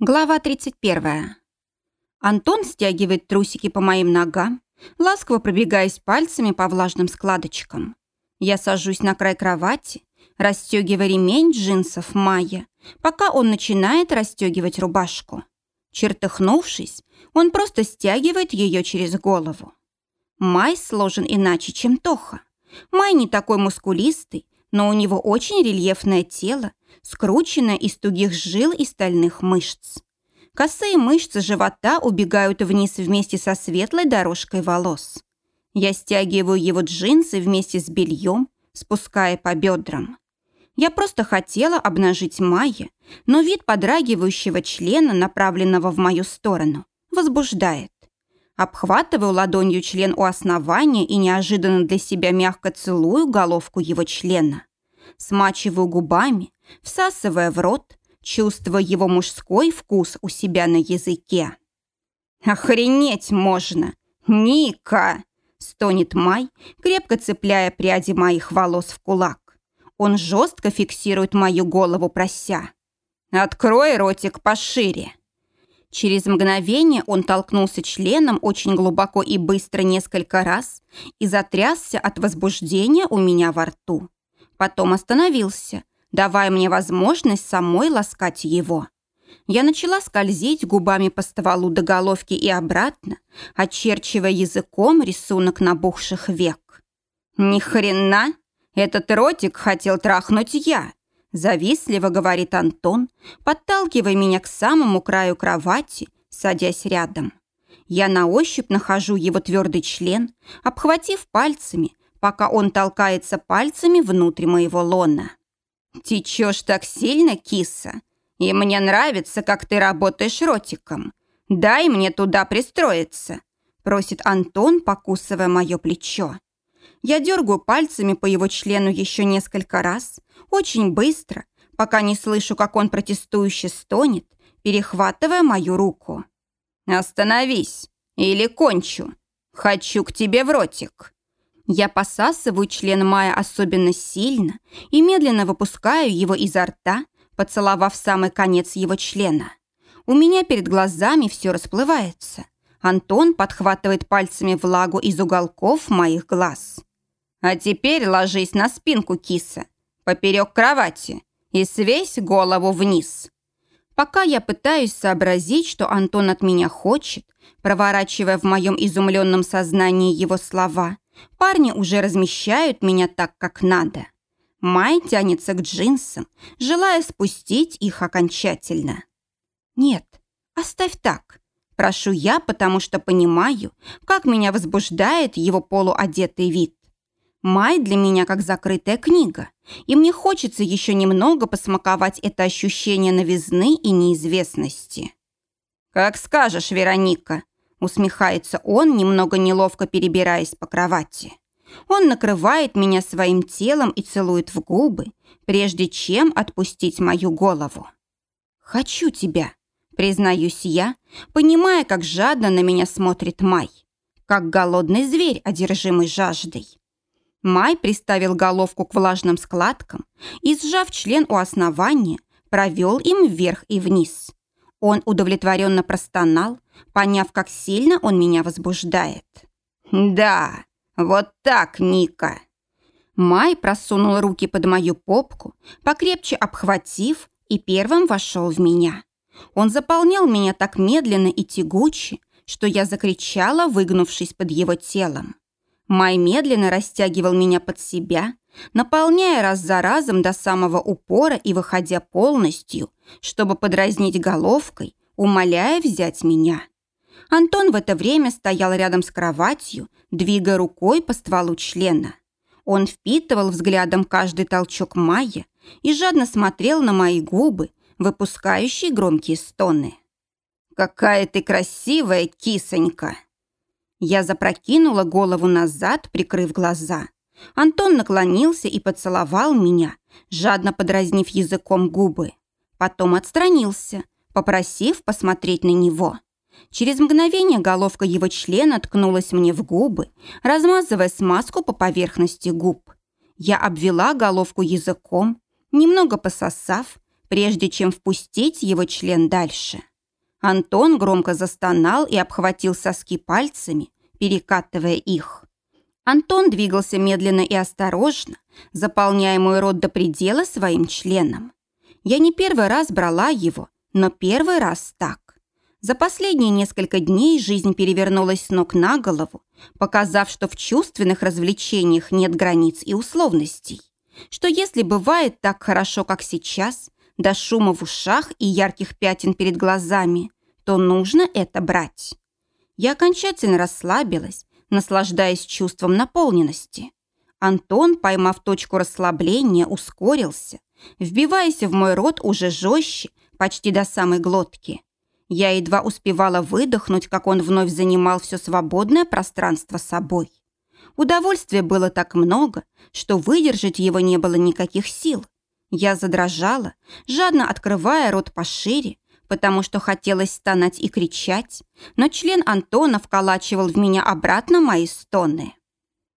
Глава 31. Антон стягивает трусики по моим ногам, ласково пробегаясь пальцами по влажным складочкам. Я сажусь на край кровати, расстегивая ремень джинсов Майя, пока он начинает расстегивать рубашку. Чертыхнувшись, он просто стягивает ее через голову. Май сложен иначе, чем Тоха. Май не такой мускулистый, но у него очень рельефное тело, скрученное из тугих жил и стальных мышц. Косые мышцы живота убегают вниз вместе со светлой дорожкой волос. Я стягиваю его джинсы вместе с бельем, спуская по бедрам. Я просто хотела обнажить Майя, но вид подрагивающего члена, направленного в мою сторону, возбуждает. Обхватываю ладонью член у основания и неожиданно для себя мягко целую головку его члена. Смачиваю губами, всасывая в рот, чувствуя его мужской вкус у себя на языке. «Охренеть можно! Ника!» – стонет Май, крепко цепляя пряди моих волос в кулак. Он жестко фиксирует мою голову, прося. «Открой ротик пошире!» Через мгновение он толкнулся членом очень глубоко и быстро несколько раз и затрясся от возбуждения у меня во рту. Потом остановился, давая мне возможность самой ласкать его. Я начала скользить губами по стволу до головки и обратно, очерчивая языком рисунок набухших век. «Ни хрена! Этот ротик хотел трахнуть я!» Завистливо говорит Антон, подталкивая меня к самому краю кровати, садясь рядом. Я на ощупь нахожу его твердый член, обхватив пальцами, пока он толкается пальцами внутрь моего лона. «Течешь так сильно, киса, и мне нравится, как ты работаешь ротиком. Дай мне туда пристроиться», просит Антон, покусывая мое плечо. Я дергаю пальцами по его члену еще несколько раз, очень быстро, пока не слышу, как он протестующе стонет, перехватывая мою руку. «Остановись, или кончу. Хочу к тебе в ротик». Я посасываю член Мая особенно сильно и медленно выпускаю его изо рта, поцеловав самый конец его члена. У меня перед глазами все расплывается. Антон подхватывает пальцами влагу из уголков моих глаз. А теперь ложись на спинку киса, поперек кровати, и свесь голову вниз. Пока я пытаюсь сообразить, что Антон от меня хочет, проворачивая в моем изумленном сознании его слова, парни уже размещают меня так, как надо. Май тянется к джинсам, желая спустить их окончательно. «Нет, оставь так», – прошу я, потому что понимаю, как меня возбуждает его полуодетый вид. Май для меня как закрытая книга, и мне хочется еще немного посмаковать это ощущение новизны и неизвестности. «Как скажешь, Вероника», — усмехается он, немного неловко перебираясь по кровати. Он накрывает меня своим телом и целует в губы, прежде чем отпустить мою голову. «Хочу тебя», — признаюсь я, понимая, как жадно на меня смотрит Май, как голодный зверь, одержимый жаждой. Май приставил головку к влажным складкам и, сжав член у основания, провел им вверх и вниз. Он удовлетворенно простонал, поняв, как сильно он меня возбуждает. «Да, вот так, Ника!» Май просунул руки под мою попку, покрепче обхватив, и первым вошел в меня. Он заполнял меня так медленно и тягуче, что я закричала, выгнувшись под его телом. Май медленно растягивал меня под себя, наполняя раз за разом до самого упора и выходя полностью, чтобы подразнить головкой, умоляя взять меня. Антон в это время стоял рядом с кроватью, двигая рукой по стволу члена. Он впитывал взглядом каждый толчок Майя и жадно смотрел на мои губы, выпускающие громкие стоны. «Какая ты красивая, кисонька!» Я запрокинула голову назад, прикрыв глаза. Антон наклонился и поцеловал меня, жадно подразнив языком губы. Потом отстранился, попросив посмотреть на него. Через мгновение головка его члена ткнулась мне в губы, размазывая смазку по поверхности губ. Я обвела головку языком, немного пососав, прежде чем впустить его член дальше. Антон громко застонал и обхватил соски пальцами, перекатывая их. Антон двигался медленно и осторожно, заполняя мой рот до предела своим членом. Я не первый раз брала его, но первый раз так. За последние несколько дней жизнь перевернулась с ног на голову, показав, что в чувственных развлечениях нет границ и условностей. Что если бывает так хорошо, как сейчас, до шума в ушах и ярких пятен перед глазами, то нужно это брать. Я окончательно расслабилась, наслаждаясь чувством наполненности. Антон, поймав точку расслабления, ускорился, вбиваясь в мой рот уже жестче, почти до самой глотки. Я едва успевала выдохнуть, как он вновь занимал все свободное пространство собой. Удовольствия было так много, что выдержать его не было никаких сил. Я задрожала, жадно открывая рот пошире, потому что хотелось стонать и кричать, но член Антона вколачивал в меня обратно мои стоны.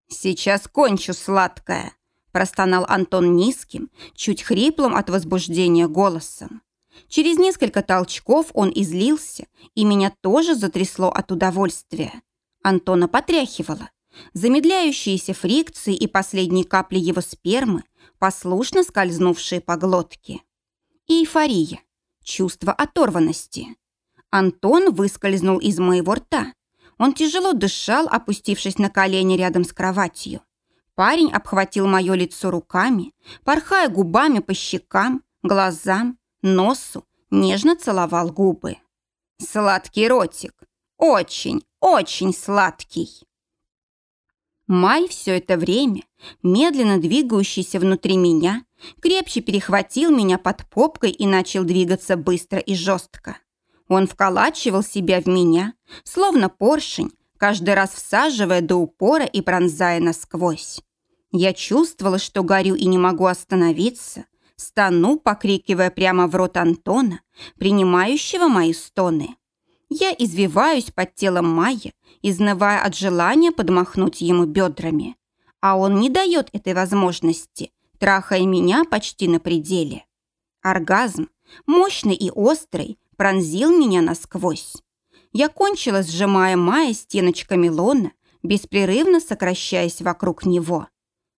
«Сейчас кончу, сладкая», – простонал Антон низким, чуть хриплым от возбуждения голосом. Через несколько толчков он излился, и меня тоже затрясло от удовольствия. Антона потряхивала. Замедляющиеся фрикции и последние капли его спермы, послушно скользнувшие по глотке. И эйфория, чувство оторванности. Антон выскользнул из моего рта. Он тяжело дышал, опустившись на колени рядом с кроватью. Парень обхватил мое лицо руками, порхая губами по щекам, глазам, носу, нежно целовал губы. Сладкий ротик. Очень, очень сладкий. Май все это время, медленно двигающийся внутри меня, крепче перехватил меня под попкой и начал двигаться быстро и жестко. Он вколачивал себя в меня, словно поршень, каждый раз всаживая до упора и пронзая насквозь. Я чувствовала, что горю и не могу остановиться, стану, покрикивая прямо в рот Антона, принимающего мои стоны. Я извиваюсь под телом Майя, изнывая от желания подмахнуть ему бедрами. А он не дает этой возможности, трахая меня почти на пределе. Оргазм, мощный и острый, пронзил меня насквозь. Я кончила, сжимая Майя стеночками лона, беспрерывно сокращаясь вокруг него.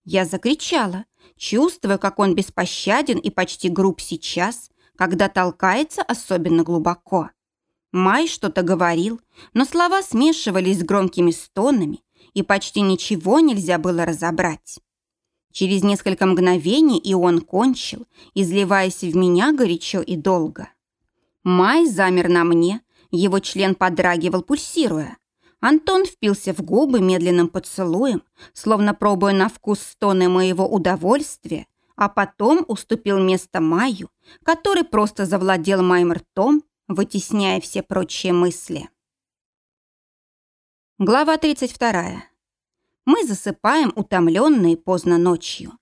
Я закричала, чувствуя, как он беспощаден и почти груб сейчас, когда толкается особенно глубоко. Май что-то говорил, но слова смешивались с громкими стонами, и почти ничего нельзя было разобрать. Через несколько мгновений и он кончил, изливаясь в меня горячо и долго. Май замер на мне, его член подрагивал, пульсируя. Антон впился в губы медленным поцелуем, словно пробуя на вкус стоны моего удовольствия, а потом уступил место Майю, который просто завладел моим ртом, вытесняя все прочие мысли. Глава 32. Мы засыпаем утомленные поздно ночью.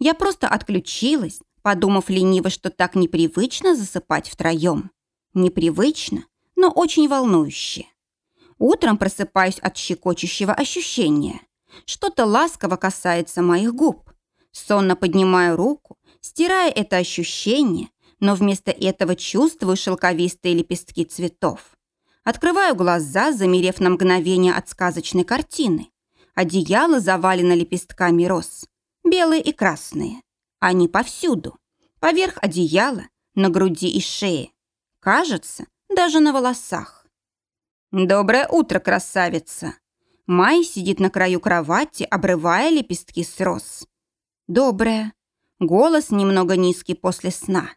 Я просто отключилась, подумав лениво, что так непривычно засыпать втроем. Непривычно, но очень волнующе. Утром просыпаюсь от щекочущего ощущения. Что-то ласково касается моих губ. Сонно поднимаю руку, стирая это ощущение, но вместо этого чувствую шелковистые лепестки цветов. Открываю глаза, замерев на мгновение от сказочной картины. Одеяло завалено лепестками роз. Белые и красные. Они повсюду. Поверх одеяла, на груди и шее. Кажется, даже на волосах. «Доброе утро, красавица!» Май сидит на краю кровати, обрывая лепестки с роз. «Доброе!» Голос немного низкий после сна.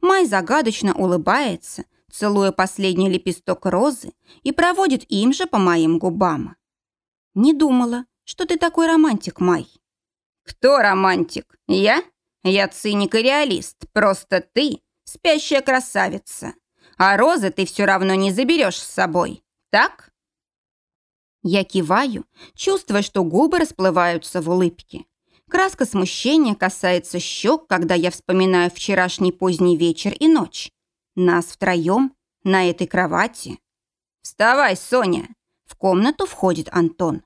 Май загадочно улыбается, целуя последний лепесток розы и проводит им же по моим губам. «Не думала, что ты такой романтик, Май». «Кто романтик? Я? Я циник и реалист. Просто ты спящая красавица. А розы ты все равно не заберешь с собой так?» Я киваю, чувствуя, что губы расплываются в улыбке. Краска смущения касается щек, когда я вспоминаю вчерашний поздний вечер и ночь. Нас втроем на этой кровати. «Вставай, Соня!» В комнату входит Антон.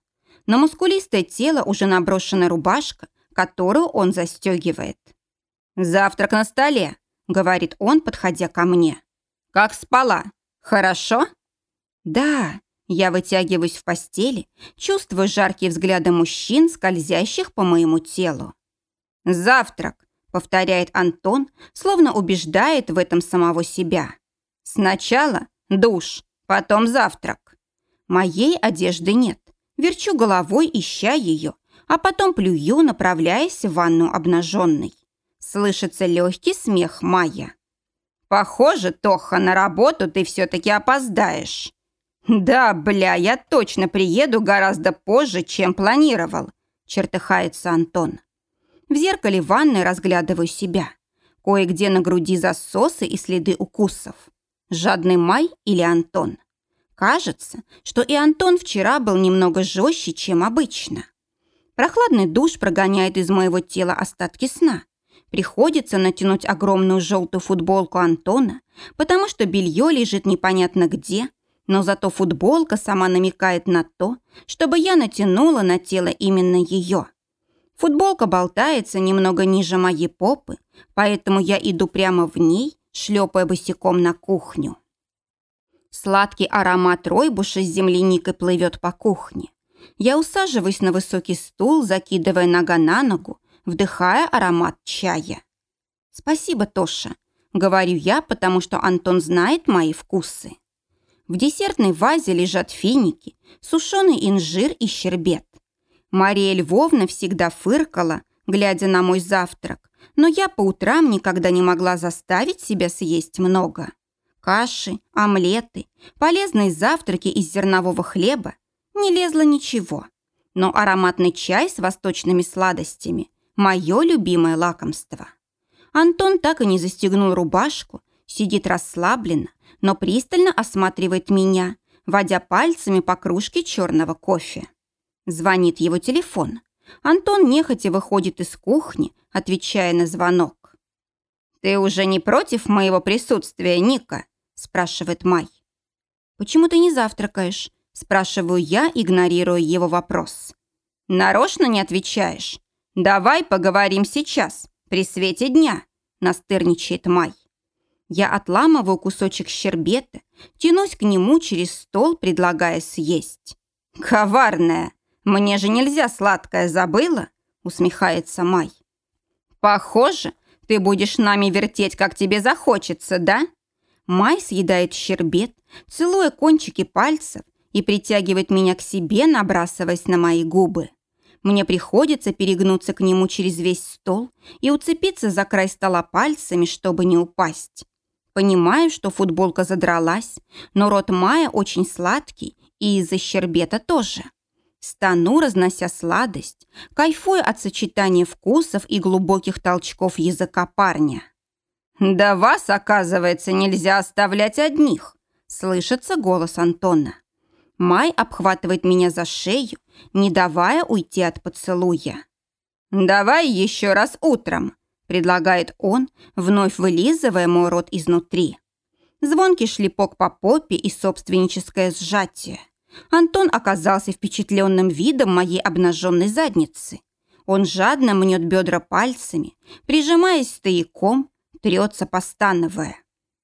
На мускулистое тело уже наброшена рубашка, которую он застегивает. «Завтрак на столе», — говорит он, подходя ко мне. «Как спала? Хорошо?» «Да», я вытягиваюсь в постели, чувствую жаркие взгляды мужчин, скользящих по моему телу. «Завтрак», — повторяет Антон, словно убеждает в этом самого себя. «Сначала душ, потом завтрак. Моей одежды нет. Верчу головой, ища ее, а потом плюю, направляясь в ванну обнаженной. Слышится легкий смех Майя. «Похоже, Тоха, на работу ты все-таки опоздаешь». «Да, бля, я точно приеду гораздо позже, чем планировал», – чертыхается Антон. В зеркале ванной разглядываю себя. Кое-где на груди засосы и следы укусов. Жадный Май или Антон? Кажется, что и Антон вчера был немного жестче, чем обычно. Прохладный душ прогоняет из моего тела остатки сна. Приходится натянуть огромную желтую футболку Антона, потому что белье лежит непонятно где – но зато футболка сама намекает на то, чтобы я натянула на тело именно ее. Футболка болтается немного ниже моей попы, поэтому я иду прямо в ней, шлепая босиком на кухню. Сладкий аромат ройбуша с земляникой плывет по кухне. Я усаживаюсь на высокий стул, закидывая нога на ногу, вдыхая аромат чая. «Спасибо, Тоша», — говорю я, потому что Антон знает мои вкусы. В десертной вазе лежат финики, сушеный инжир и щербет. Мария Львовна всегда фыркала, глядя на мой завтрак, но я по утрам никогда не могла заставить себя съесть много. Каши, омлеты, полезные завтраки из зернового хлеба не лезло ничего. Но ароматный чай с восточными сладостями – мое любимое лакомство. Антон так и не застегнул рубашку, сидит расслабленно, но пристально осматривает меня, водя пальцами по кружке черного кофе. Звонит его телефон. Антон нехотя выходит из кухни, отвечая на звонок. «Ты уже не против моего присутствия, Ника?» спрашивает Май. «Почему ты не завтракаешь?» спрашиваю я, игнорируя его вопрос. «Нарочно не отвечаешь? Давай поговорим сейчас, при свете дня», настырничает Май. Я отламываю кусочек щербета, тянусь к нему через стол, предлагая съесть. «Коварная! Мне же нельзя сладкое, забыла?» усмехается Май. «Похоже, ты будешь нами вертеть, как тебе захочется, да?» Май съедает щербет, целуя кончики пальцев и притягивает меня к себе, набрасываясь на мои губы. Мне приходится перегнуться к нему через весь стол и уцепиться за край стола пальцами, чтобы не упасть. Понимаю, что футболка задралась, но рот Мая очень сладкий и из-за щербета тоже. Стану, разнося сладость, кайфуя от сочетания вкусов и глубоких толчков языка парня. «Да вас, оказывается, нельзя оставлять одних», — слышится голос Антона. Май обхватывает меня за шею, не давая уйти от поцелуя. «Давай еще раз утром», предлагает он, вновь вылизывая мой рот изнутри. Звонкий шлепок по попе и собственническое сжатие. Антон оказался впечатленным видом моей обнаженной задницы. Он жадно мнет бедра пальцами, прижимаясь стояком, трется, постановая.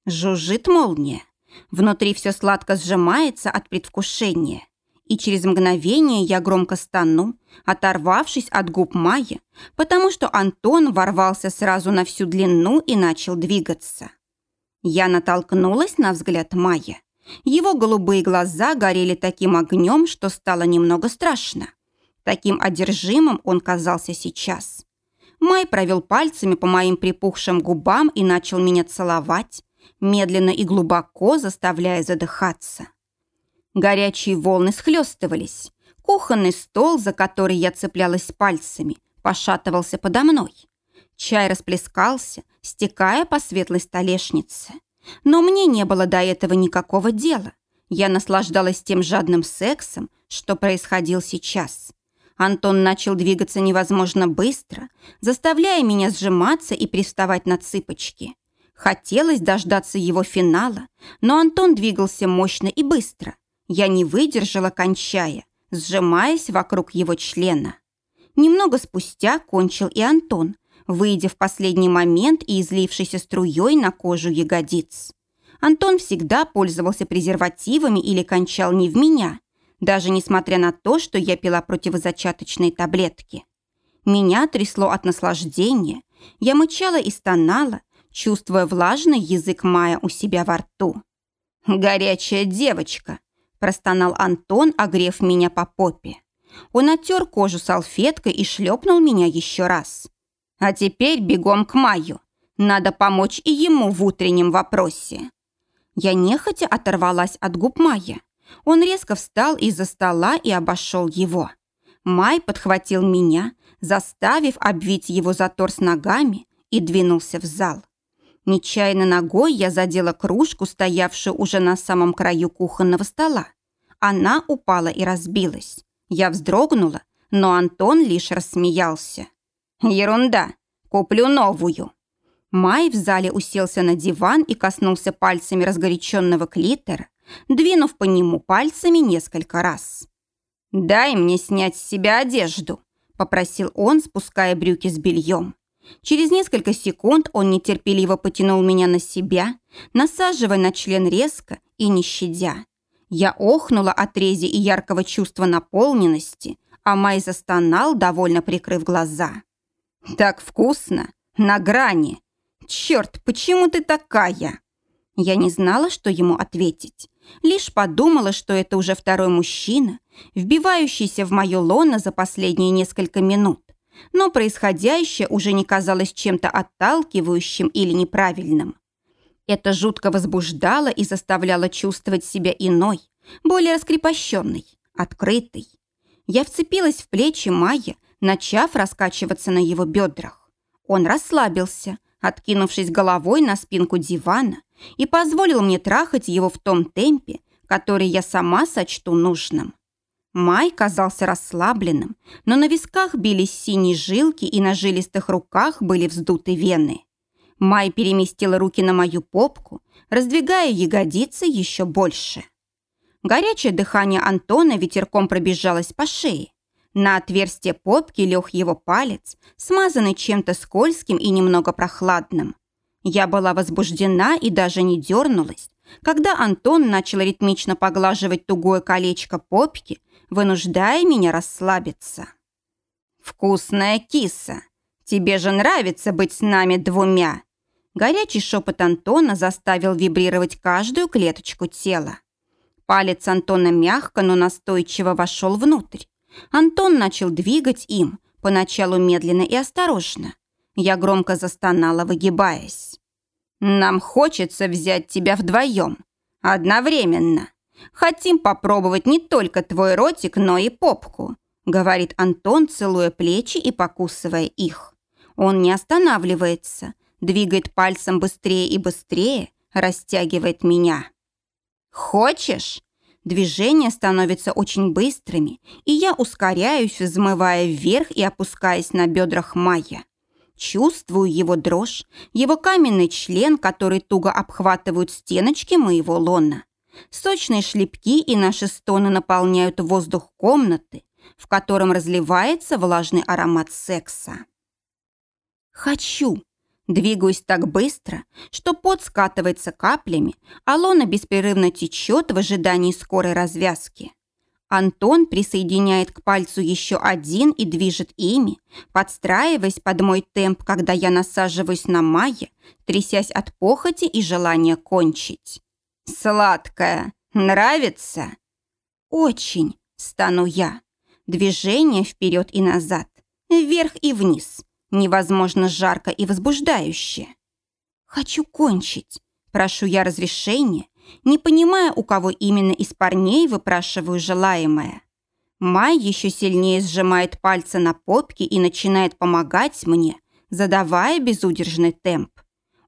Жужжит молния. Внутри все сладко сжимается от предвкушения и через мгновение я громко стану, оторвавшись от губ Майи, потому что Антон ворвался сразу на всю длину и начал двигаться. Я натолкнулась на взгляд Майи. Его голубые глаза горели таким огнем, что стало немного страшно. Таким одержимым он казался сейчас. Май провел пальцами по моим припухшим губам и начал меня целовать, медленно и глубоко заставляя задыхаться. Горячие волны схлестывались. Кухонный стол, за который я цеплялась пальцами, пошатывался подо мной. Чай расплескался, стекая по светлой столешнице. Но мне не было до этого никакого дела. Я наслаждалась тем жадным сексом, что происходил сейчас. Антон начал двигаться невозможно быстро, заставляя меня сжиматься и приставать на цыпочки. Хотелось дождаться его финала, но Антон двигался мощно и быстро – я не выдержала, кончая, сжимаясь вокруг его члена. Немного спустя кончил и Антон, выйдя в последний момент и излившейся струей на кожу ягодиц. Антон всегда пользовался презервативами или кончал не в меня, даже несмотря на то, что я пила противозачаточные таблетки. Меня трясло от наслаждения, я мычала и стонала, чувствуя влажный язык Мая у себя во рту. «Горячая девочка!» – простонал Антон, огрев меня по попе. Он оттер кожу салфеткой и шлепнул меня еще раз. «А теперь бегом к Маю. Надо помочь и ему в утреннем вопросе». Я нехотя оторвалась от губ Майя. Он резко встал из-за стола и обошел его. Май подхватил меня, заставив обвить его за торс ногами, и двинулся в зал. Нечаянно ногой я задела кружку, стоявшую уже на самом краю кухонного стола. Она упала и разбилась. Я вздрогнула, но Антон лишь рассмеялся. «Ерунда! Куплю новую!» Май в зале уселся на диван и коснулся пальцами разгоряченного клитора, двинув по нему пальцами несколько раз. «Дай мне снять с себя одежду», – попросил он, спуская брюки с бельем. Через несколько секунд он нетерпеливо потянул меня на себя, насаживая на член резко и не щадя. Я охнула от рези и яркого чувства наполненности, а Май застонал, довольно прикрыв глаза. «Так вкусно! На грани! «Черт, почему ты такая?» Я не знала, что ему ответить. Лишь подумала, что это уже второй мужчина, вбивающийся в мое лоно за последние несколько минут. Но происходящее уже не казалось чем-то отталкивающим или неправильным. Это жутко возбуждало и заставляло чувствовать себя иной, более раскрепощенной, открытой. Я вцепилась в плечи Майя, начав раскачиваться на его бедрах. Он расслабился, откинувшись головой на спинку дивана, и позволил мне трахать его в том темпе, который я сама сочту нужным. Май казался расслабленным, но на висках бились синие жилки и на жилистых руках были вздуты вены. Май переместила руки на мою попку, раздвигая ягодицы еще больше. Горячее дыхание Антона ветерком пробежалось по шее. На отверстие попки лег его палец, смазанный чем-то скользким и немного прохладным. Я была возбуждена и даже не дернулась, когда Антон начал ритмично поглаживать тугое колечко попки, вынуждая меня расслабиться. «Вкусная киса! Тебе же нравится быть с нами двумя!» Горячий шепот Антона заставил вибрировать каждую клеточку тела. Палец Антона мягко, но настойчиво вошел внутрь, Антон начал двигать им, поначалу медленно и осторожно. Я громко застонала, выгибаясь. «Нам хочется взять тебя вдвоем. Одновременно. Хотим попробовать не только твой ротик, но и попку», говорит Антон, целуя плечи и покусывая их. Он не останавливается, двигает пальцем быстрее и быстрее, растягивает меня. «Хочешь?» Движения становятся очень быстрыми, и я ускоряюсь, взмывая вверх и опускаясь на бедрах Майя. Чувствую его дрожь, его каменный член, который туго обхватывают стеночки моего лона. Сочные шлепки и наши стоны наполняют воздух комнаты, в котором разливается влажный аромат секса. «Хочу!» Двигаюсь так быстро, что пот скатывается каплями, а лона беспрерывно течет в ожидании скорой развязки. Антон присоединяет к пальцу еще один и движет ими, подстраиваясь под мой темп, когда я насаживаюсь на Майе, трясясь от похоти и желания кончить. «Сладкая! Нравится?» «Очень!» – стану я. Движение вперед и назад, вверх и вниз, Невозможно жарко и возбуждающе. «Хочу кончить. Прошу я разрешения, не понимая, у кого именно из парней выпрашиваю желаемое. Май еще сильнее сжимает пальцы на попке и начинает помогать мне, задавая безудержный темп.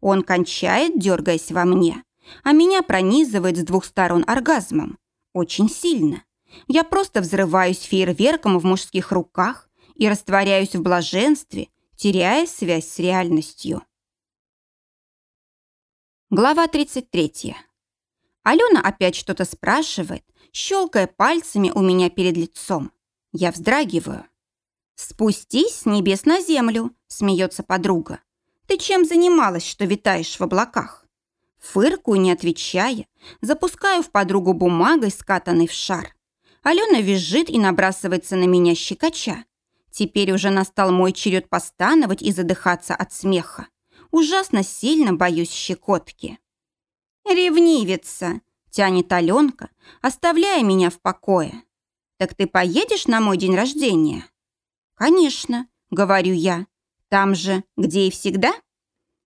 Он кончает, дергаясь во мне, а меня пронизывает с двух сторон оргазмом. Очень сильно. Я просто взрываюсь фейерверком в мужских руках и растворяюсь в блаженстве, теряя связь с реальностью. Глава 33. Алена опять что-то спрашивает, щелкая пальцами у меня перед лицом. Я вздрагиваю. «Спустись с небес на землю», — смеется подруга. «Ты чем занималась, что витаешь в облаках?» Фыркую, не отвечая, запускаю в подругу бумагой, скатанной в шар. Алена визжит и набрасывается на меня щекоча. Теперь уже настал мой черед постановать и задыхаться от смеха. Ужасно сильно боюсь щекотки. «Ревнивица!» – тянет Аленка, оставляя меня в покое. «Так ты поедешь на мой день рождения?» «Конечно», — говорю я. «Там же, где и всегда?»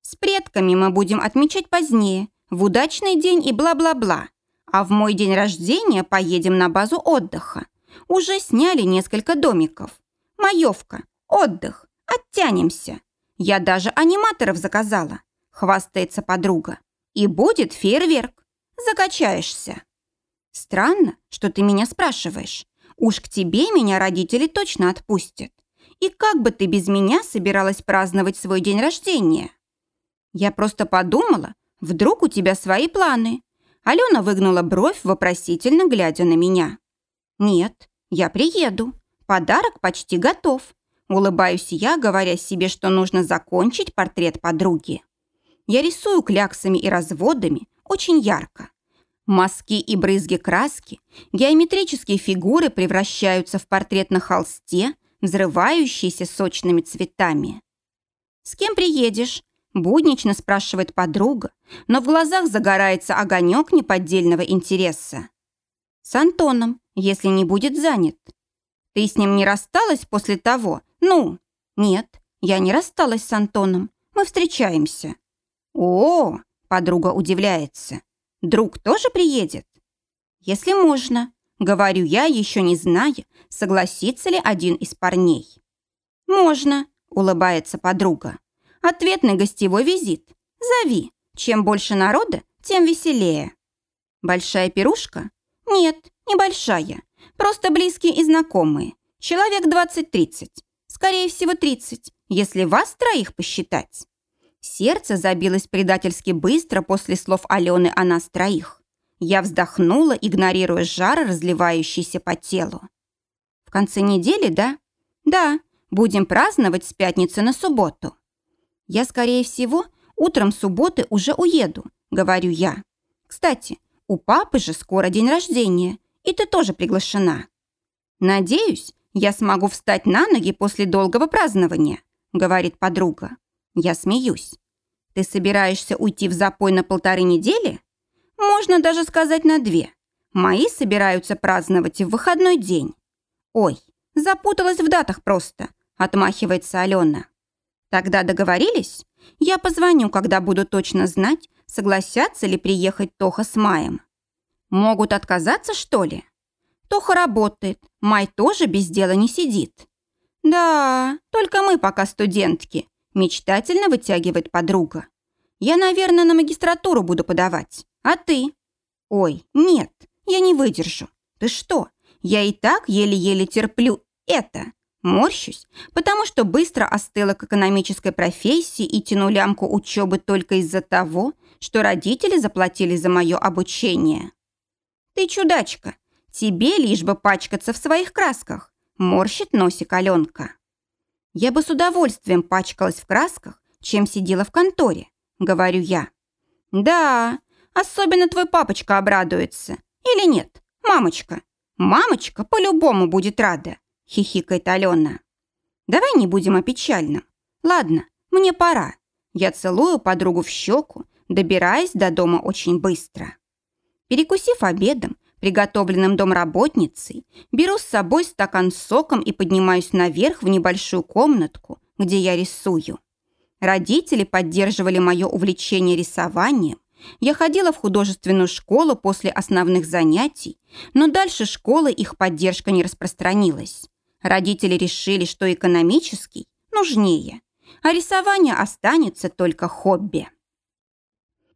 «С предками мы будем отмечать позднее, в удачный день и бла-бла-бла. А в мой день рождения поедем на базу отдыха. Уже сняли несколько домиков. Маевка, отдых, оттянемся. Я даже аниматоров заказала», — хвастается подруга. «И будет фейерверк. Закачаешься». «Странно, что ты меня спрашиваешь. Уж к тебе меня родители точно отпустят. И как бы ты без меня собиралась праздновать свой день рождения? Я просто подумала, вдруг у тебя свои планы. Алена выгнула бровь, вопросительно глядя на меня. Нет, я приеду. Подарок почти готов. Улыбаюсь я, говоря себе, что нужно закончить портрет подруги. Я рисую кляксами и разводами очень ярко. Мазки и брызги краски, геометрические фигуры превращаются в портрет на холсте, взрывающийся сочными цветами. «С кем приедешь?» – буднично спрашивает подруга, но в глазах загорается огонек неподдельного интереса. «С Антоном, если не будет занят». «Ты с ним не рассталась после того? Ну?» «Нет, я не рассталась с Антоном. Мы встречаемся». «О!» – подруга удивляется. «Друг тоже приедет?» «Если можно», Говорю я, еще не зная, согласится ли один из парней. «Можно», — улыбается подруга. «Ответный гостевой визит. Зови. Чем больше народа, тем веселее». «Большая пирушка?» «Нет, небольшая. Просто близкие и знакомые. Человек 20-30. Скорее всего, 30, если вас троих посчитать». Сердце забилось предательски быстро после слов Алены о нас троих. Я вздохнула, игнорируя жар, разливающийся по телу. В конце недели, да? Да, будем праздновать с пятницы на субботу. Я, скорее всего, утром субботы уже уеду, говорю я. Кстати, у папы же скоро день рождения, и ты тоже приглашена. Надеюсь, я смогу встать на ноги после долгого празднования, говорит подруга. Я смеюсь. Ты собираешься уйти в запой на полторы недели? Можно даже сказать на две. Мои собираются праздновать в выходной день. Ой, запуталась в датах просто, отмахивается Алена. Тогда договорились? Я позвоню, когда буду точно знать, согласятся ли приехать Тоха с Маем. Могут отказаться, что ли? Тоха работает, Май тоже без дела не сидит. Да, только мы пока студентки, мечтательно вытягивает подруга. Я, наверное, на магистратуру буду подавать. А ты? Ой, нет, я не выдержу. Ты что? Я и так еле-еле терплю это. Морщусь, потому что быстро остыла к экономической профессии и тяну лямку учебы только из-за того, что родители заплатили за мое обучение. Ты чудачка. Тебе лишь бы пачкаться в своих красках. Морщит носик Аленка. Я бы с удовольствием пачкалась в красках, чем сидела в конторе, говорю я. Да, Особенно твой папочка обрадуется. Или нет, мамочка? Мамочка по-любому будет рада, хихикает Алена. Давай не будем о печальном. Ладно, мне пора. Я целую подругу в щеку, добираясь до дома очень быстро. Перекусив обедом, приготовленным домработницей, беру с собой стакан с соком и поднимаюсь наверх в небольшую комнатку, где я рисую. Родители поддерживали мое увлечение рисованием, я ходила в художественную школу после основных занятий, но дальше школы их поддержка не распространилась. Родители решили, что экономический нужнее, а рисование останется только хобби.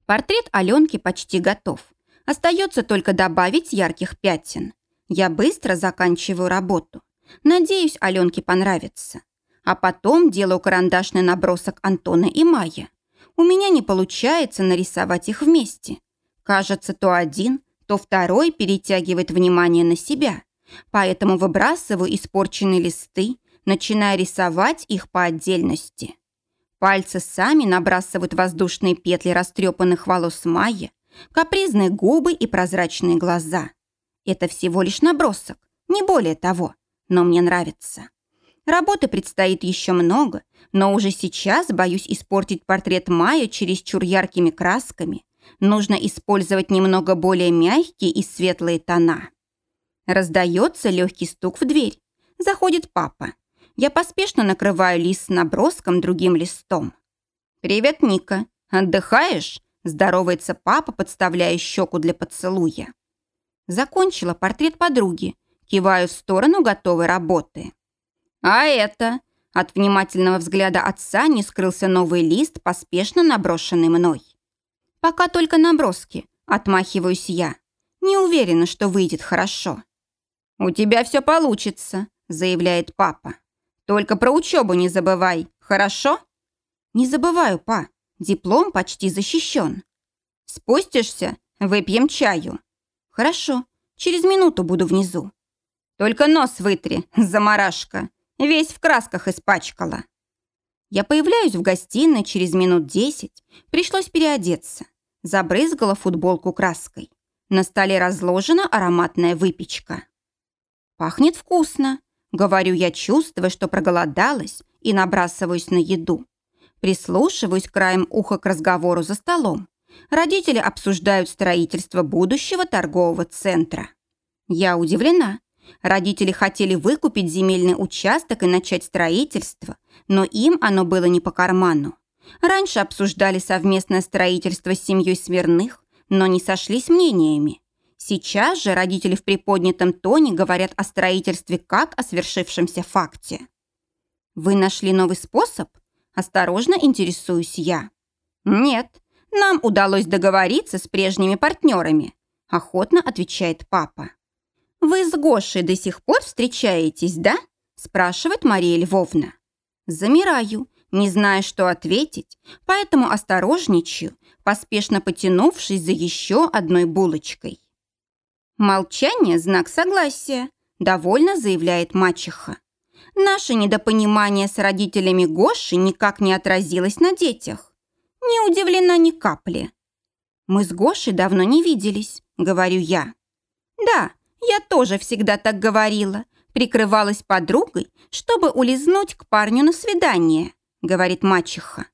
Портрет Аленки почти готов. Остается только добавить ярких пятен. Я быстро заканчиваю работу. Надеюсь, Аленке понравится. А потом делаю карандашный набросок Антона и Майя у меня не получается нарисовать их вместе. Кажется, то один, то второй перетягивает внимание на себя. Поэтому выбрасываю испорченные листы, начиная рисовать их по отдельности. Пальцы сами набрасывают воздушные петли растрепанных волос Майи, капризные губы и прозрачные глаза. Это всего лишь набросок, не более того, но мне нравится. Работы предстоит еще много, но уже сейчас боюсь испортить портрет Майи чересчур яркими красками. Нужно использовать немного более мягкие и светлые тона. Раздается легкий стук в дверь. Заходит папа. Я поспешно накрываю лист с наброском другим листом. «Привет, Ника. Отдыхаешь?» Здоровается папа, подставляя щеку для поцелуя. Закончила портрет подруги. Киваю в сторону готовой работы. «А это?» От внимательного взгляда отца не скрылся новый лист, поспешно наброшенный мной. «Пока только наброски», — отмахиваюсь я. «Не уверена, что выйдет хорошо». «У тебя все получится», — заявляет папа. «Только про учебу не забывай, хорошо?» «Не забываю, па. Диплом почти защищен». «Спустишься? Выпьем чаю». «Хорошо. Через минуту буду внизу». «Только нос вытри, заморашка. Весь в красках испачкала». Я появляюсь в гостиной через минут десять. Пришлось переодеться. Забрызгала футболку краской. На столе разложена ароматная выпечка. «Пахнет вкусно», — говорю я, чувствуя, что проголодалась, и набрасываюсь на еду. Прислушиваюсь краем уха к разговору за столом. Родители обсуждают строительство будущего торгового центра. Я удивлена. Родители хотели выкупить земельный участок и начать строительство, но им оно было не по карману. Раньше обсуждали совместное строительство с семьей Смирных, но не сошлись мнениями. Сейчас же родители в приподнятом тоне говорят о строительстве как о свершившемся факте. «Вы нашли новый способ?» Осторожно интересуюсь я. «Нет, нам удалось договориться с прежними партнерами», охотно отвечает папа. «Вы с Гошей до сих пор встречаетесь, да?» спрашивает Мария Львовна. Замираю, не зная, что ответить, поэтому осторожничаю, поспешно потянувшись за еще одной булочкой. «Молчание – знак согласия», – довольно заявляет мачеха. «Наше недопонимание с родителями Гоши никак не отразилось на детях. Не удивлена ни капли». «Мы с Гошей давно не виделись», – говорю я. «Да, я тоже всегда так говорила, прикрывалась подругой, чтобы улизнуть к парню на свидание», – говорит мачеха.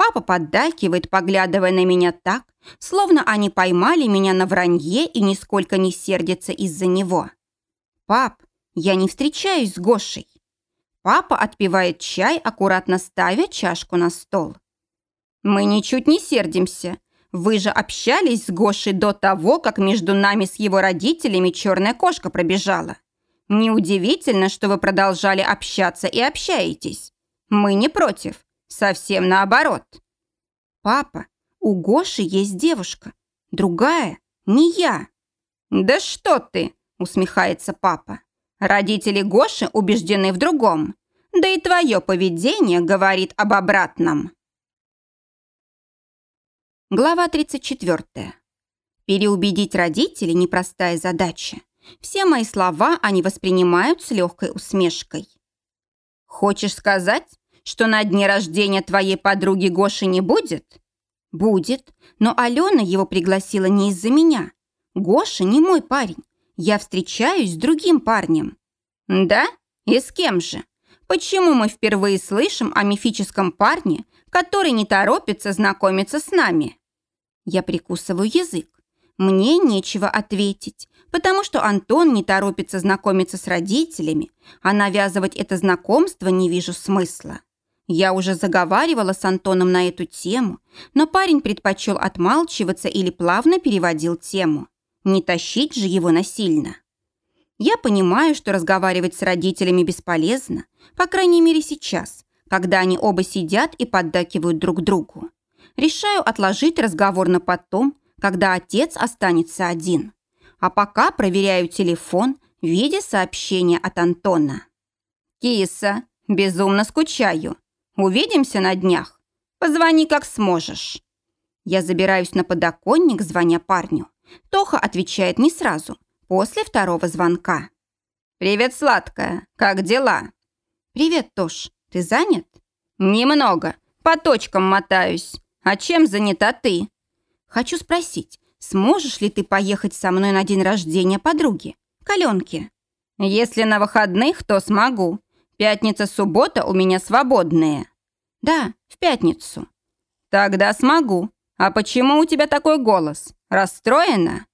Папа поддакивает, поглядывая на меня так, словно они поймали меня на вранье и нисколько не сердятся из-за него. «Пап, я не встречаюсь с Гошей». Папа отпивает чай, аккуратно ставя чашку на стол. «Мы ничуть не сердимся. Вы же общались с Гошей до того, как между нами с его родителями черная кошка пробежала. Неудивительно, что вы продолжали общаться и общаетесь. Мы не против. Совсем наоборот». «Папа, у Гоши есть девушка. Другая, не я». «Да что ты!» – усмехается папа. «Родители Гоши убеждены в другом. Да и твое поведение говорит об обратном». Глава 34. Переубедить родителей – непростая задача. Все мои слова они воспринимают с легкой усмешкой. «Хочешь сказать, что на дне рождения твоей подруги Гоши не будет?» «Будет, но Алена его пригласила не из-за меня. Гоша не мой парень. Я встречаюсь с другим парнем». «Да? И с кем же? Почему мы впервые слышим о мифическом парне, который не торопится знакомиться с нами?» Я прикусываю язык. Мне нечего ответить, потому что Антон не торопится знакомиться с родителями, а навязывать это знакомство не вижу смысла. Я уже заговаривала с Антоном на эту тему, но парень предпочел отмалчиваться или плавно переводил тему. Не тащить же его насильно. Я понимаю, что разговаривать с родителями бесполезно, по крайней мере сейчас, когда они оба сидят и поддакивают друг другу. Решаю отложить разговор на потом, когда отец останется один. А пока проверяю телефон, видя сообщение от Антона. «Киса, безумно скучаю. Увидимся на днях. Позвони, как сможешь». Я забираюсь на подоконник, звоня парню. Тоха отвечает не сразу, после второго звонка. «Привет, сладкая. Как дела?» «Привет, Тош. Ты занят?» «Немного. По точкам мотаюсь. А чем занята ты?» «Хочу спросить, сможешь ли ты поехать со мной на день рождения подруги, Каленки?» «Если на выходных, то смогу. Пятница-суббота у меня свободные». «Да, в пятницу». «Тогда смогу. А почему у тебя такой голос? Расстроена?»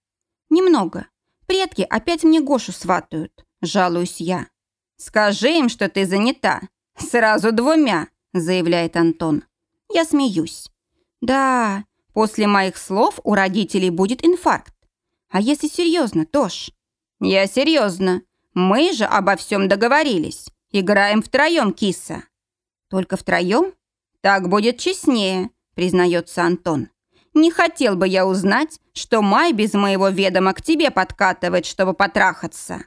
«Немного. Предки опять мне Гошу сватают», – жалуюсь я. «Скажи им, что ты занята. Сразу двумя», – заявляет Антон. Я смеюсь. «Да, после моих слов у родителей будет инфаркт. А если серьезно, Тош?» «Я серьезно. Мы же обо всем договорились. Играем втроем, киса». «Только втроем?» «Так будет честнее», – признается Антон. «Не хотел бы я узнать, что Май без моего ведома к тебе подкатывает, чтобы потрахаться».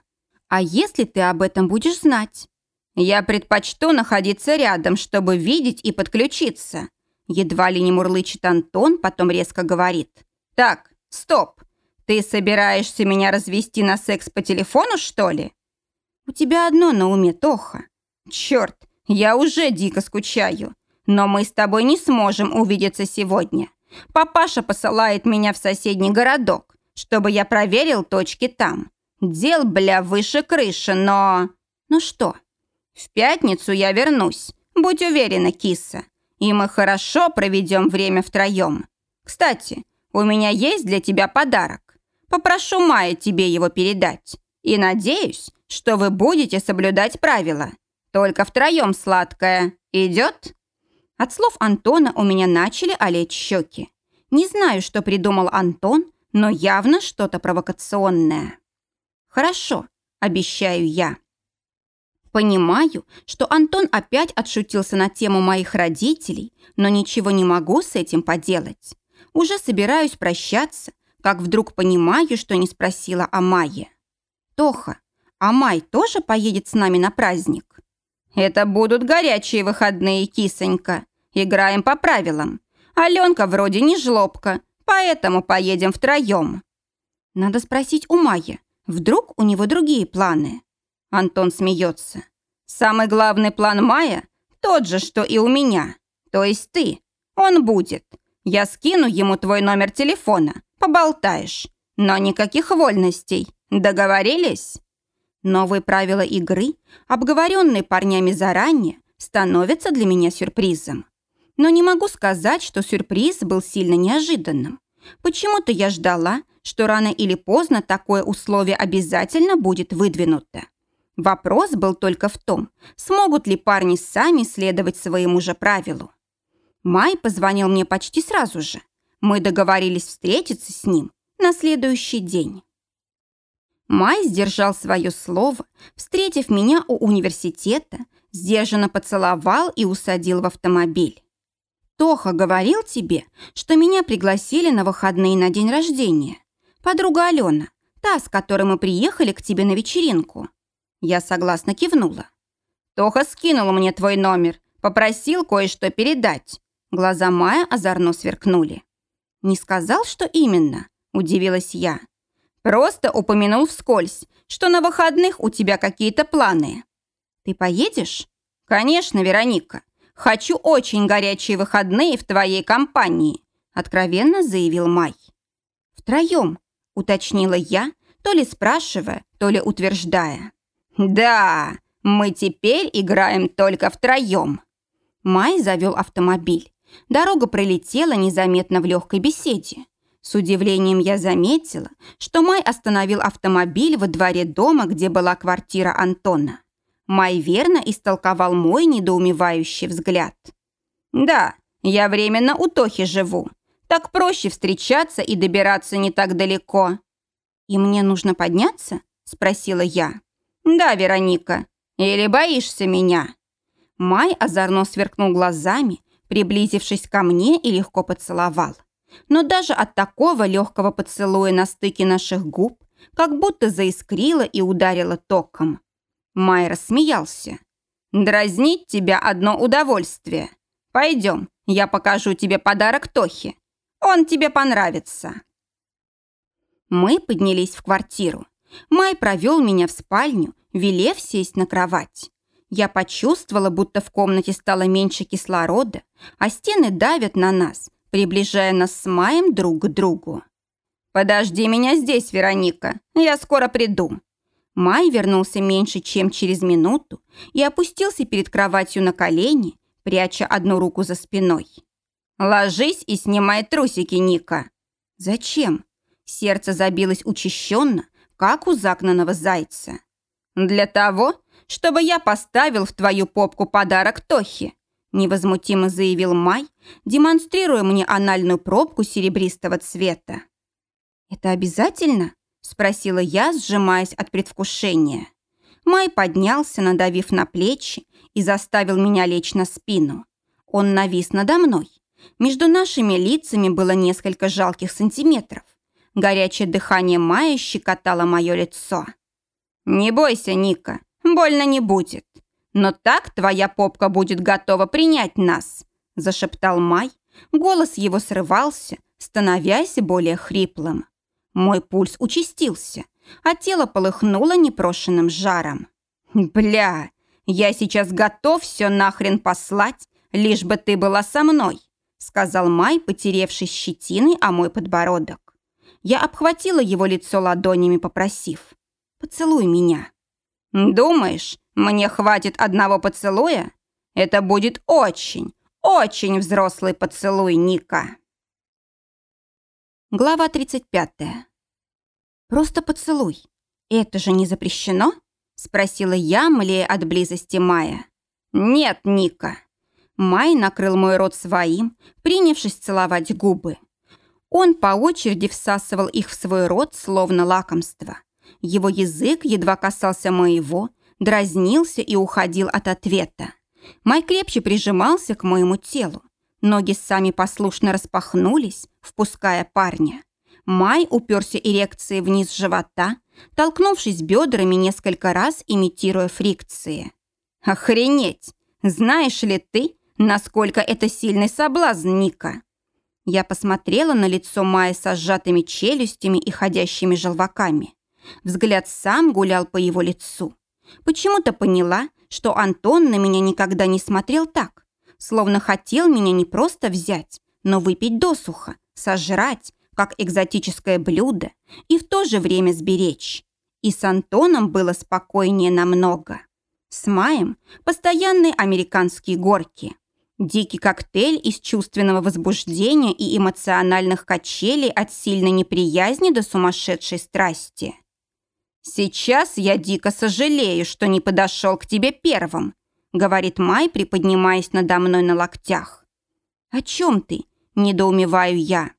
«А если ты об этом будешь знать?» «Я предпочту находиться рядом, чтобы видеть и подключиться». Едва ли не мурлычет Антон, потом резко говорит. «Так, стоп. Ты собираешься меня развести на секс по телефону, что ли?» «У тебя одно на уме, Тоха». «Черт, я уже дико скучаю. Но мы с тобой не сможем увидеться сегодня. Папаша посылает меня в соседний городок, чтобы я проверил точки там. Дел, бля, выше крыши, но... Ну что? В пятницу я вернусь. Будь уверена, киса. И мы хорошо проведем время втроем. Кстати, у меня есть для тебя подарок. Попрошу Майя тебе его передать. И надеюсь, что вы будете соблюдать правила. Только втроем, сладкое. Идет?» От слов Антона у меня начали олеть щеки. Не знаю, что придумал Антон, но явно что-то провокационное. «Хорошо», — обещаю я. Понимаю, что Антон опять отшутился на тему моих родителей, но ничего не могу с этим поделать. Уже собираюсь прощаться, как вдруг понимаю, что не спросила о Майе. «Тоха, а Май тоже поедет с нами на праздник?» «Это будут горячие выходные, кисонька. Играем по правилам. Аленка вроде не жлобка, поэтому поедем втроем». «Надо спросить у Майи. Вдруг у него другие планы?» Антон смеется. «Самый главный план Майя тот же, что и у меня. То есть ты. Он будет. Я скину ему твой номер телефона. Поболтаешь. Но никаких вольностей. Договорились?» Новые правила игры, обговоренные парнями заранее, становятся для меня сюрпризом. Но не могу сказать, что сюрприз был сильно неожиданным. Почему-то я ждала, что рано или поздно такое условие обязательно будет выдвинуто. Вопрос был только в том, смогут ли парни сами следовать своему же правилу. Май позвонил мне почти сразу же. Мы договорились встретиться с ним на следующий день. Май сдержал свое слово, встретив меня у университета, сдержанно поцеловал и усадил в автомобиль. «Тоха говорил тебе, что меня пригласили на выходные на день рождения. Подруга Алена, та, с которой мы приехали к тебе на вечеринку». Я согласно кивнула. «Тоха скинул мне твой номер, попросил кое-что передать». Глаза Мая озорно сверкнули. «Не сказал, что именно?» – удивилась я. Просто упомянул вскользь, что на выходных у тебя какие-то планы. Ты поедешь? Конечно, Вероника. Хочу очень горячие выходные в твоей компании, откровенно заявил Май. Втроем, уточнила я, то ли спрашивая, то ли утверждая. Да, мы теперь играем только втроем. Май завел автомобиль. Дорога пролетела незаметно в легкой беседе. С удивлением я заметила, что Май остановил автомобиль во дворе дома, где была квартира Антона. Май верно истолковал мой недоумевающий взгляд. «Да, я временно у Тохи живу. Так проще встречаться и добираться не так далеко». «И мне нужно подняться?» – спросила я. «Да, Вероника. Или боишься меня?» Май озорно сверкнул глазами, приблизившись ко мне и легко поцеловал. Но даже от такого легкого поцелуя на стыке наших губ как будто заискрило и ударило током. Майра смеялся. «Дразнить тебя одно удовольствие. Пойдем, я покажу тебе подарок Тохе. Он тебе понравится». Мы поднялись в квартиру. Май провел меня в спальню, велев сесть на кровать. Я почувствовала, будто в комнате стало меньше кислорода, а стены давят на нас, приближая нас с Маем друг к другу. «Подожди меня здесь, Вероника, я скоро приду». Май вернулся меньше, чем через минуту и опустился перед кроватью на колени, пряча одну руку за спиной. «Ложись и снимай трусики, Ника». «Зачем?» Сердце забилось учащенно, как у загнанного зайца. «Для того, чтобы я поставил в твою попку подарок Тохе», невозмутимо заявил Май, демонстрируя мне анальную пробку серебристого цвета. «Это обязательно?» – спросила я, сжимаясь от предвкушения. Май поднялся, надавив на плечи, и заставил меня лечь на спину. Он навис надо мной. Между нашими лицами было несколько жалких сантиметров. Горячее дыхание Майя щекотало мое лицо. «Не бойся, Ника, больно не будет. Но так твоя попка будет готова принять нас», зашептал Май. Голос его срывался, становясь более хриплым. Мой пульс участился, а тело полыхнуло непрошенным жаром. «Бля, я сейчас готов все нахрен послать, лишь бы ты была со мной», сказал Май, потеревший щетиной о мой подбородок. Я обхватила его лицо ладонями, попросив. «Поцелуй меня». «Думаешь, мне хватит одного поцелуя? Это будет очень, очень взрослый поцелуй, Ника». Глава 35. «Просто поцелуй. Это же не запрещено?» Спросила я, млея от близости Мая. «Нет, Ника». Май накрыл мой рот своим, принявшись целовать губы. Он по очереди всасывал их в свой рот, словно лакомство. Его язык едва касался моего, дразнился и уходил от ответа. Май крепче прижимался к моему телу. Ноги сами послушно распахнулись, впуская парня. Май уперся эрекцией вниз живота, толкнувшись бедрами несколько раз, имитируя фрикции. «Охренеть! Знаешь ли ты, насколько это сильный соблазн, Ника?» Я посмотрела на лицо Майи со сжатыми челюстями и ходящими желваками. Взгляд сам гулял по его лицу. Почему-то поняла, что Антон на меня никогда не смотрел так, словно хотел меня не просто взять, но выпить досуха, сожрать, как экзотическое блюдо, и в то же время сберечь. И с Антоном было спокойнее намного. С Маем – постоянные американские горки. Дикий коктейль из чувственного возбуждения и эмоциональных качелей от сильной неприязни до сумасшедшей страсти. «Сейчас я дико сожалею, что не подошел к тебе первым», говорит Май, приподнимаясь надо мной на локтях. «О чем ты?» – недоумеваю я.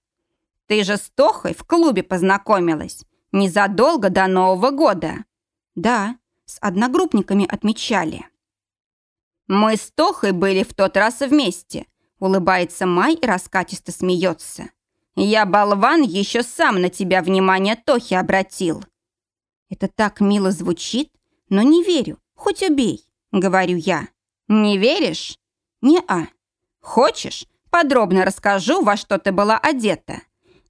«Ты же с Тохой в клубе познакомилась, незадолго до Нового года». «Да, с одногруппниками отмечали». «Мы с Тохой были в тот раз вместе», улыбается Май и раскатисто смеется. «Я, болван, еще сам на тебя внимание Тохи обратил». Это так мило звучит, но не верю, хоть убей, говорю я. Не веришь? Не-а. Хочешь, подробно расскажу, во что ты была одета?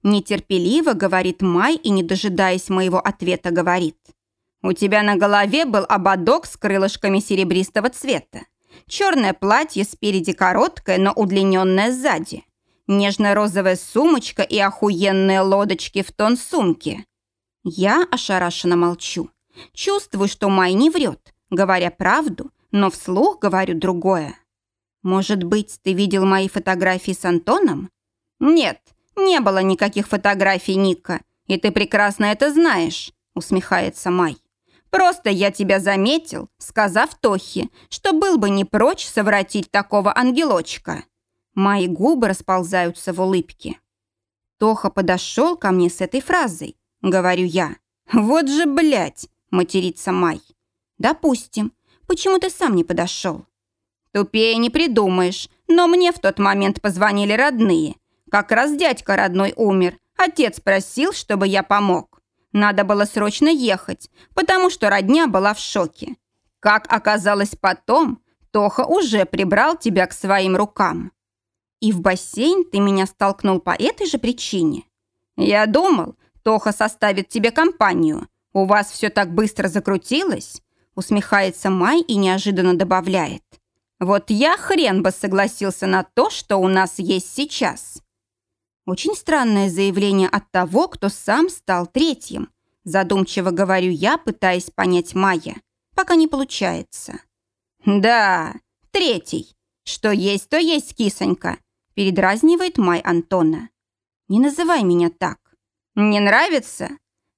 Нетерпеливо говорит Май и, не дожидаясь моего ответа, говорит. У тебя на голове был ободок с крылышками серебристого цвета. Черное платье спереди короткое, но удлиненное сзади. Нежно-розовая сумочка и охуенные лодочки в тон сумки. Я ошарашенно молчу. Чувствую, что Май не врет, говоря правду, но вслух говорю другое. «Может быть, ты видел мои фотографии с Антоном?» «Нет, не было никаких фотографий Ника, и ты прекрасно это знаешь», усмехается Май. «Просто я тебя заметил, сказав Тохе, что был бы не прочь совратить такого ангелочка». Мои губы расползаются в улыбке. Тоха подошел ко мне с этой фразой, — говорю я. «Вот же, блядь!» — матерится Май. «Допустим. Почему ты сам не подошел?» «Тупее не придумаешь, но мне в тот момент позвонили родные. Как раз дядька родной умер. Отец просил, чтобы я помог. Надо было срочно ехать, потому что родня была в шоке. Как оказалось потом, Тоха уже прибрал тебя к своим рукам. И в бассейн ты меня столкнул по этой же причине? Я думал, Тоха составит тебе компанию. У вас все так быстро закрутилось?» Усмехается Май и неожиданно добавляет. Вот я хрен бы согласился на то, что у нас есть сейчас. Очень странное заявление от того, кто сам стал третьим. Задумчиво говорю я, пытаясь понять Майя. Пока не получается. Да, третий. Что есть, то есть, кисонька. Передразнивает Май Антона. Не называй меня так. Не нравится?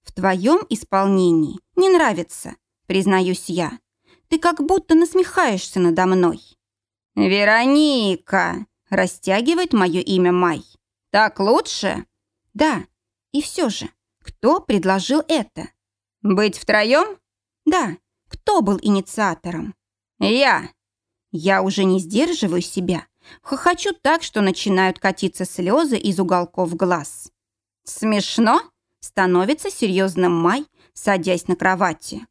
В твоем исполнении не нравится, признаюсь я. Ты как будто насмехаешься надо мной. «Вероника!» – растягивает мое имя Май. «Так лучше?» «Да. И все же, кто предложил это?» «Быть втроем?» «Да. Кто был инициатором?» «Я». Я уже не сдерживаю себя. Хохочу так, что начинают катиться слезы из уголков глаз. «Смешно?» – становится серьезным Май, садясь на кровати.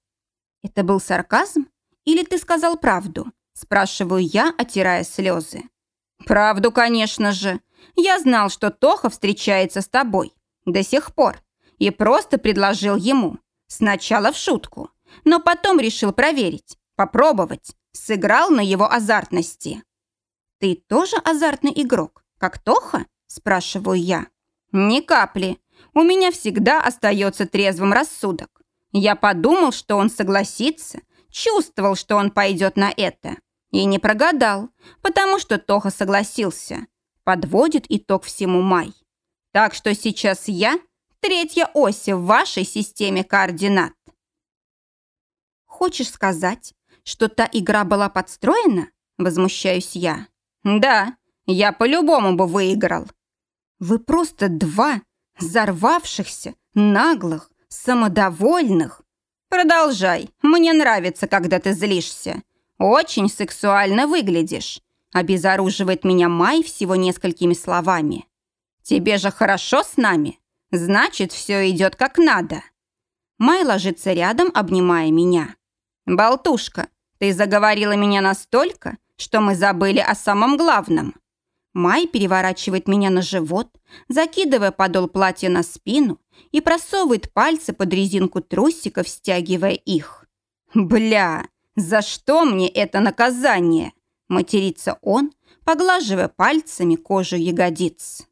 «Это был сарказм? Или ты сказал правду?» – спрашиваю я, отирая слезы. «Правду, конечно же. Я знал, что Тоха встречается с тобой. До сих пор. И просто предложил ему. Сначала в шутку. Но потом решил проверить, попробовать. Сыграл на его азартности». «Ты тоже азартный игрок, как Тоха?» – спрашиваю я. «Ни капли. У меня всегда остается трезвым рассудок. Я подумал, что он согласится, чувствовал, что он пойдет на это. И не прогадал, потому что Тоха согласился. Подводит итог всему май. Так что сейчас я третья ось в вашей системе координат. Хочешь сказать, что та игра была подстроена? Возмущаюсь я. Да, я по-любому бы выиграл. Вы просто два взорвавшихся, наглых, самодовольных. Продолжай. Мне нравится, когда ты злишься. Очень сексуально выглядишь. Обезоруживает меня Май всего несколькими словами. Тебе же хорошо с нами. Значит, все идет как надо. Май ложится рядом, обнимая меня. Болтушка, ты заговорила меня настолько, что мы забыли о самом главном. Май переворачивает меня на живот, закидывая подол платья на спину и просовывает пальцы под резинку трусиков, стягивая их. «Бля, за что мне это наказание?» Матерится он, поглаживая пальцами кожу ягодиц.